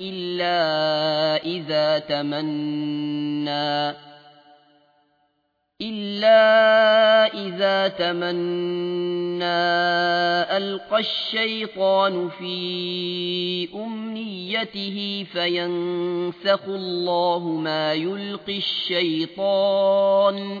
إلا إذا تمنى إلا إذا تمنى ألقى الشيطان في أمنيته فينسخ الله ما يلقي الشيطان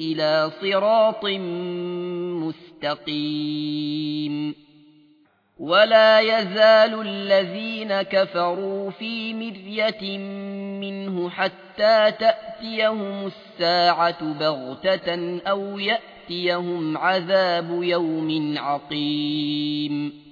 إلى صراط مستقيم. ولا يزال الذين كفروا في مرية منه حتى تأتيهم الساعة بغتة أو يأتيهم عذاب يوم عقيم.